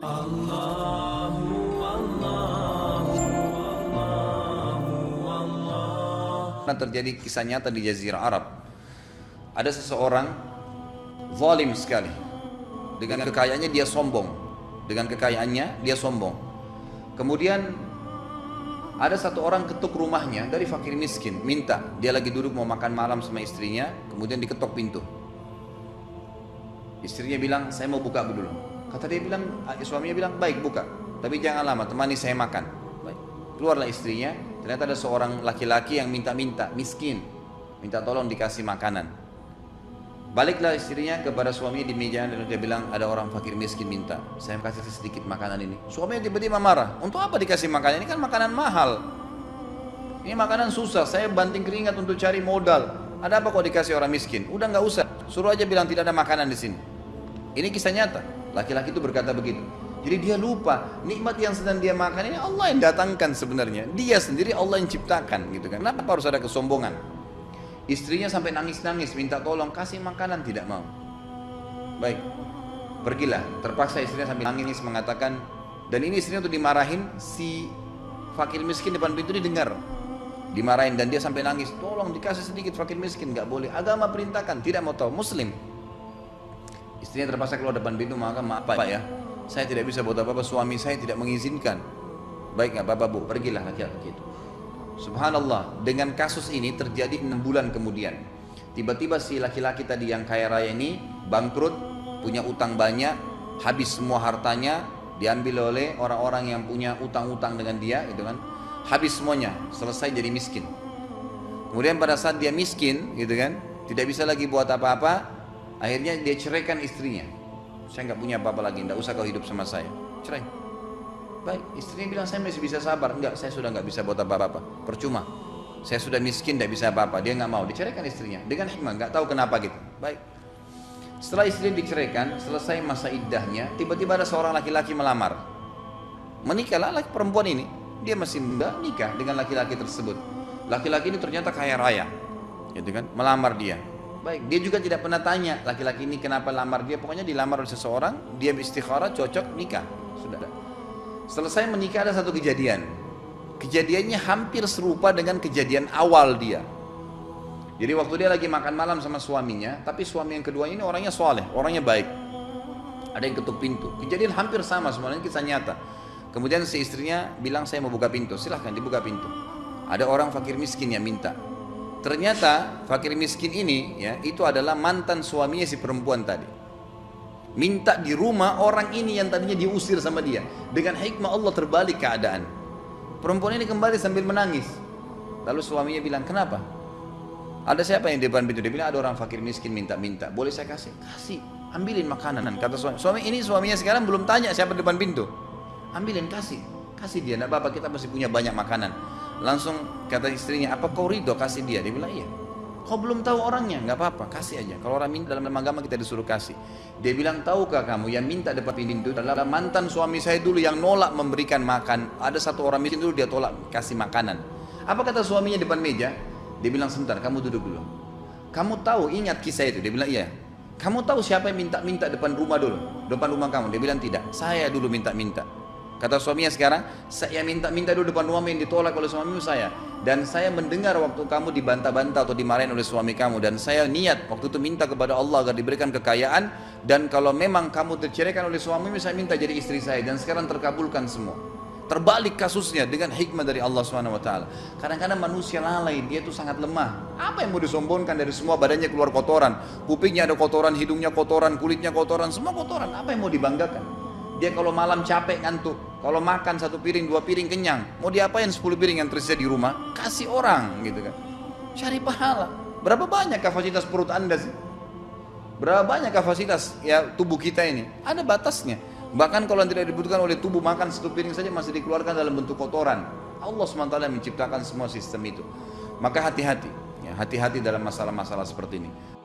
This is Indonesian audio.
Pernah terjadi kisah nyata di Jazirah Arab. Ada seseorang zalim sekali. Dengan kekayaannya dia sombong. Dengan kekayaannya dia sombong. Kemudian ada satu orang ketuk rumahnya dari fakir miskin, minta. Dia lagi duduk mau makan malam sama istrinya, kemudian diketok pintu. Istrinya bilang, saya mau buka dulu. Kata dia bilang, suaminya bilang, baik buka. Tapi jangan lama, temani saya makan. Baik. Keluarlah istrinya, ternyata ada seorang laki-laki yang minta-minta, miskin. Minta tolong dikasih makanan. Baliklah istrinya kepada suaminya di meja dan dia bilang ada orang fakir miskin minta saya kasih sedikit makanan ini. Suaminya tiba-tiba marah. Untuk apa dikasih makanan ini kan makanan mahal. Ini makanan susah. Saya banting keringat untuk cari modal. Ada apa kok dikasih orang miskin? Udah nggak usah. Suruh aja bilang tidak ada makanan di sini. Ini kisah nyata. Laki-laki itu berkata begitu. Jadi dia lupa nikmat yang sedang dia makan ini Allah yang datangkan sebenarnya. Dia sendiri Allah yang ciptakan gitu kan. Kenapa harus ada kesombongan? Istrinya sampai nangis-nangis minta tolong kasih makanan tidak mau. Baik, pergilah. Terpaksa istrinya sambil nangis mengatakan dan ini istrinya untuk dimarahin si fakir miskin depan pintu didengar dimarahin dan dia sampai nangis tolong dikasih sedikit fakir miskin nggak boleh agama perintahkan tidak mau tahu muslim istrinya terpaksa keluar depan pintu maka maaf pak ya saya tidak bisa buat apa-apa suami saya tidak mengizinkan baik nggak bapak bu pergilah laki-laki itu Subhanallah, dengan kasus ini terjadi enam bulan kemudian. Tiba-tiba si laki-laki tadi yang kaya raya ini bangkrut, punya utang banyak, habis semua hartanya, diambil oleh orang-orang yang punya utang-utang dengan dia, gitu kan. Habis semuanya, selesai jadi miskin. Kemudian pada saat dia miskin, gitu kan, tidak bisa lagi buat apa-apa, akhirnya dia ceraikan istrinya. Saya nggak punya apa-apa lagi, nggak usah kau hidup sama saya. Cerai. Baik, istrinya bilang saya masih bisa sabar. Enggak, saya sudah enggak bisa buat apa-apa. Percuma. Saya sudah miskin, tidak bisa apa-apa. Dia enggak mau. Diceraikan istrinya. Dengan hikmah, enggak tahu kenapa gitu. Baik. Setelah istri diceraikan, selesai masa iddahnya, tiba-tiba ada seorang laki-laki melamar. Menikahlah laki perempuan ini. Dia masih muda, nikah dengan laki-laki tersebut. Laki-laki ini ternyata kaya raya. Gitu kan? Melamar dia. Baik, dia juga tidak pernah tanya laki-laki ini kenapa lamar dia. Pokoknya dilamar oleh seseorang, dia istikharah, cocok, nikah. Sudah. Selesai menikah ada satu kejadian. Kejadiannya hampir serupa dengan kejadian awal dia. Jadi waktu dia lagi makan malam sama suaminya, tapi suami yang kedua ini orangnya soleh, orangnya baik. Ada yang ketuk pintu. Kejadian hampir sama semuanya kisah nyata. Kemudian si istrinya bilang saya mau buka pintu, silahkan dibuka pintu. Ada orang fakir miskin yang minta. Ternyata fakir miskin ini ya itu adalah mantan suaminya si perempuan tadi. Minta di rumah orang ini yang tadinya diusir sama dia. Dengan hikmah Allah terbalik keadaan. Perempuan ini kembali sambil menangis. Lalu suaminya bilang kenapa? Ada siapa yang di depan pintu? Dia bilang ada orang fakir miskin minta-minta. Boleh saya kasih? Kasih. Ambilin makanan. Kata suami suami ini suaminya sekarang belum tanya siapa di depan pintu. Ambilin kasih. Kasih dia. Tidak apa-apa kita masih punya banyak makanan langsung kata istrinya apa kau ridho kasih dia dia bilang iya Kau belum tahu orangnya, nggak apa-apa, kasih aja. Kalau orang minta dalam agama kita disuruh kasih. Dia bilang, tahukah kamu yang minta depan pintu adalah mantan suami saya dulu yang nolak memberikan makan. Ada satu orang miskin dulu dia tolak kasih makanan. Apa kata suaminya depan meja? Dia bilang, sebentar, kamu duduk dulu. Kamu tahu, ingat kisah itu? Dia bilang, iya. Kamu tahu siapa yang minta-minta depan rumah dulu? Depan rumah kamu? Dia bilang, tidak. Saya dulu minta-minta. Kata suaminya sekarang, saya minta-minta dulu depan rumah yang ditolak oleh suamimu saya. Dan saya mendengar waktu kamu dibantah-bantah atau dimarahin oleh suami kamu. Dan saya niat waktu itu minta kepada Allah agar diberikan kekayaan. Dan kalau memang kamu terceraikan oleh suamimu, saya minta jadi istri saya. Dan sekarang terkabulkan semua. Terbalik kasusnya dengan hikmah dari Allah SWT. Kadang-kadang manusia lalai, dia itu sangat lemah. Apa yang mau disombongkan dari semua badannya keluar kotoran. Kupingnya ada kotoran, hidungnya kotoran, kulitnya kotoran, semua kotoran. Apa yang mau dibanggakan? Dia kalau malam capek ngantuk, kalau makan satu piring, dua piring kenyang, mau diapain sepuluh piring yang tersisa di rumah? Kasih orang gitu kan. Cari pahala. Berapa banyak kapasitas perut Anda sih? Berapa banyak kapasitas ya tubuh kita ini? Ada batasnya. Bahkan kalau tidak dibutuhkan oleh tubuh makan satu piring saja masih dikeluarkan dalam bentuk kotoran. Allah SWT menciptakan semua sistem itu. Maka hati-hati, ya, hati-hati dalam masalah-masalah seperti ini.